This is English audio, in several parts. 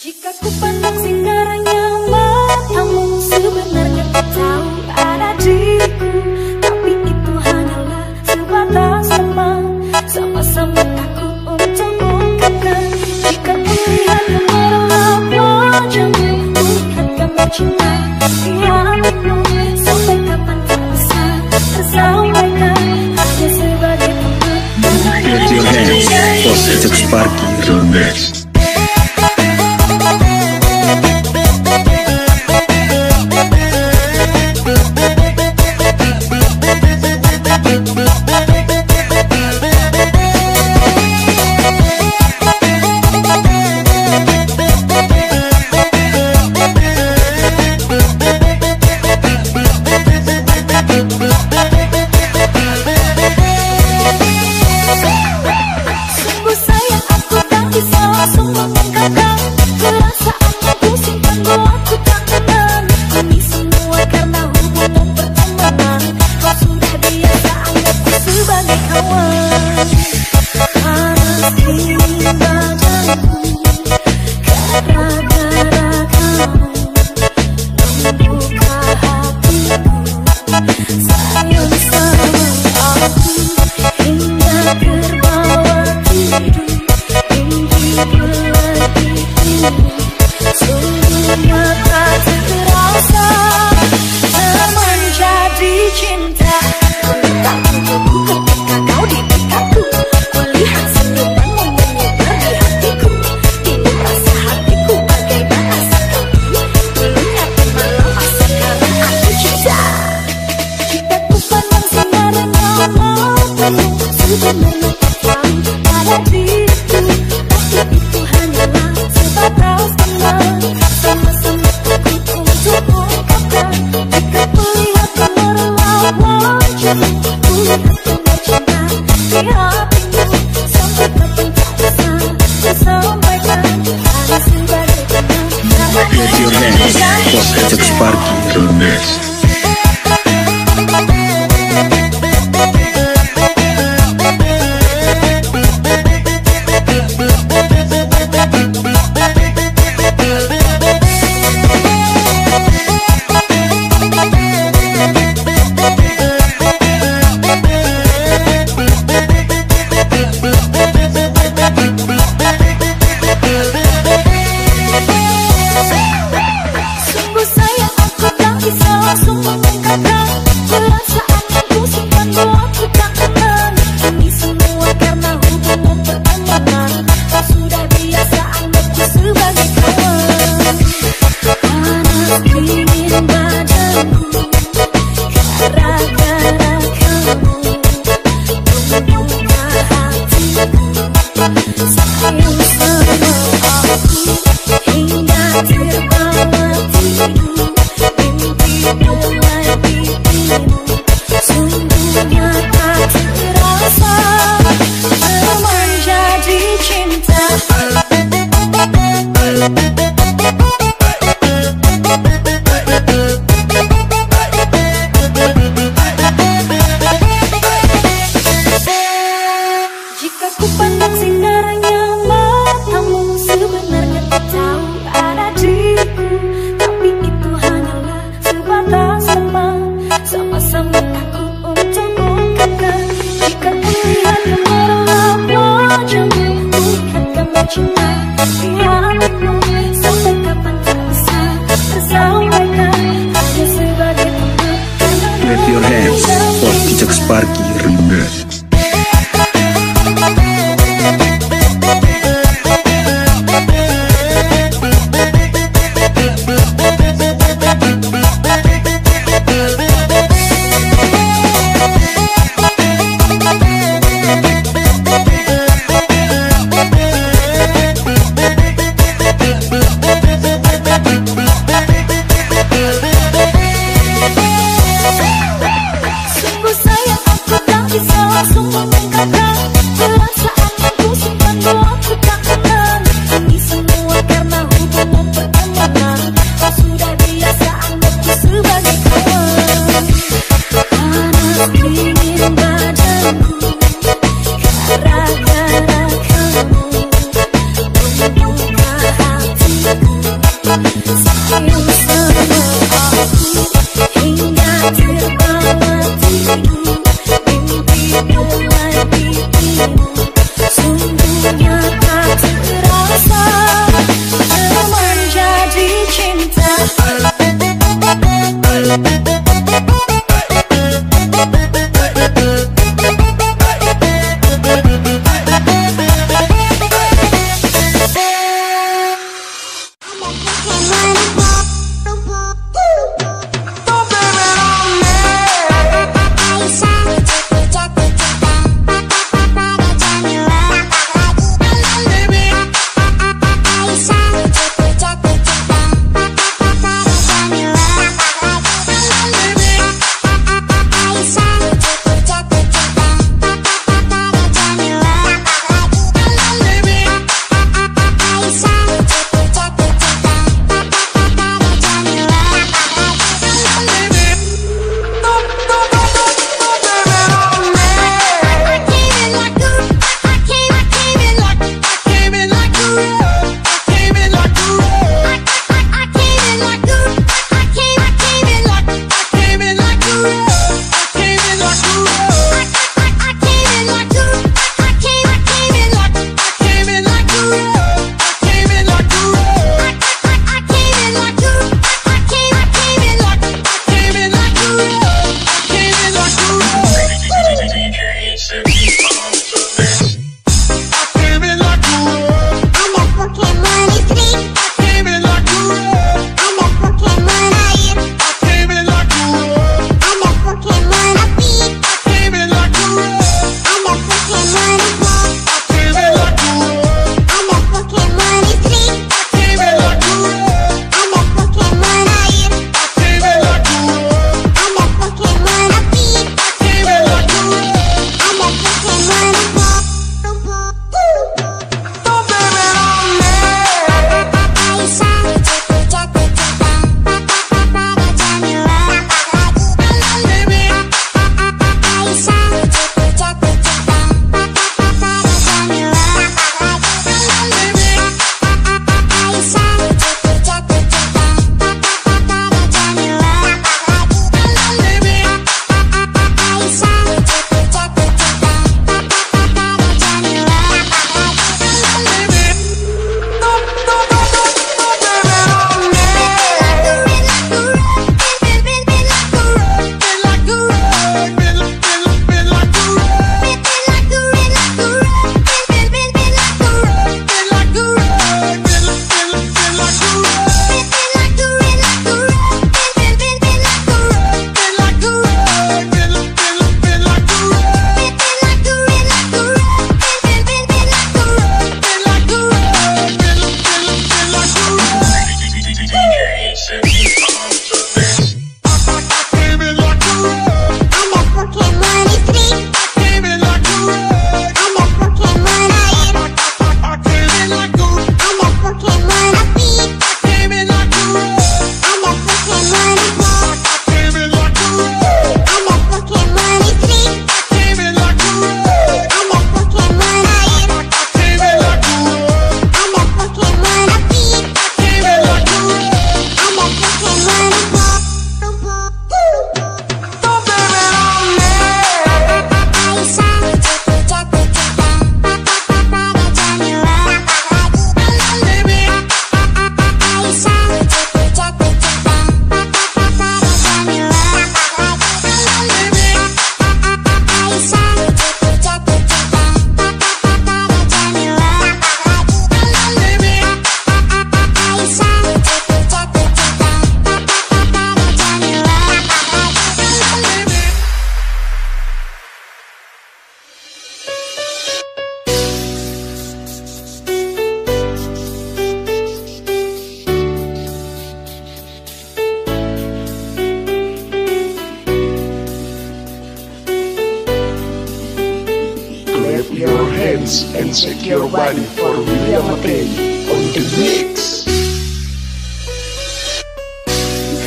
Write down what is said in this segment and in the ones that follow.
Jika ku pandang sinarnya matamu Sebenarnya ku tahu ada diriku. Tapi itu hanyalah sebatas teman. Sama-sama takut untuk ungkapkan Jika ku lihatnya wajahmu Melihat gambar cinta di Sampai kapan tak bisa tersampaikan? Hanya sebagai teman Put your hands, Positive Sparky Remix Connect.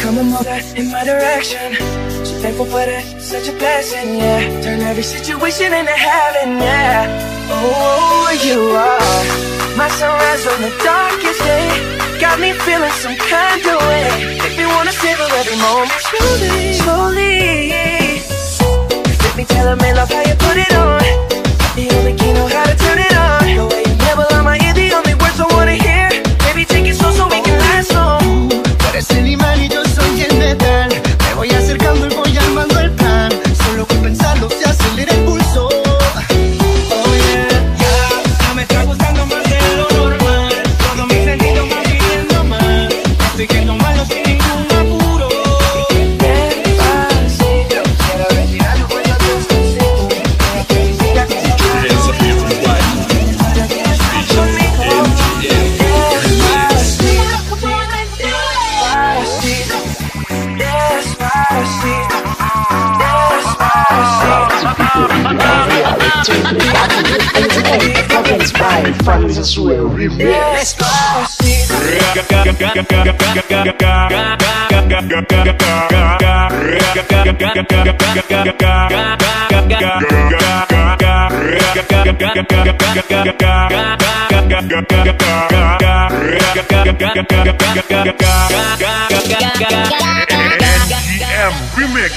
Come a all that's in my direction. So thankful for that, such a blessing, yeah. Turn every situation into heaven, yeah. Oh, you are My sunrise on the darkest day. Got me feeling some kind of way. Make me wanna savor every moment Slowly, slowly Make me tell me love how you put it on. The only key know how to turn it on. The way you never on my ear, the only words I wanna hear. Baby, take it slow so we can last long. But it's imán money. yo in the dark. SGM Remix.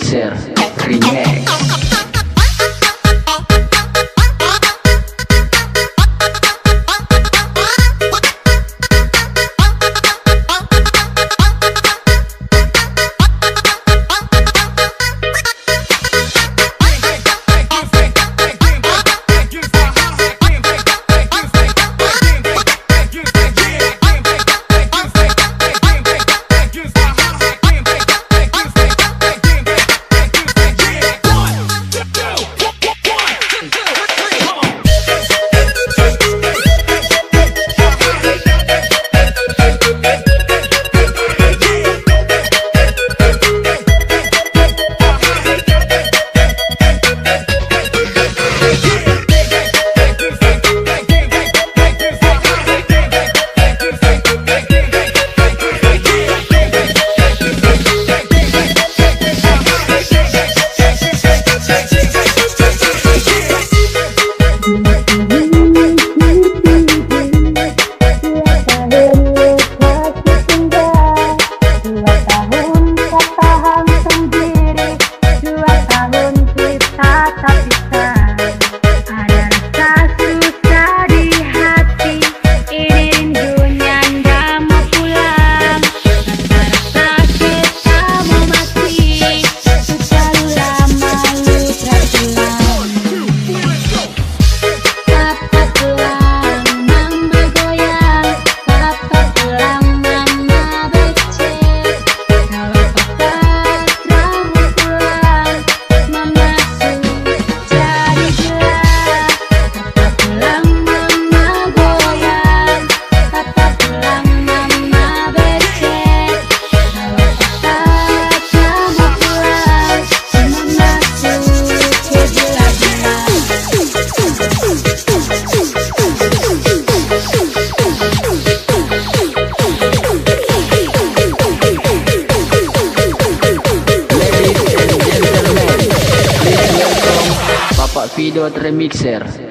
Mixer Remix. Remixer Remix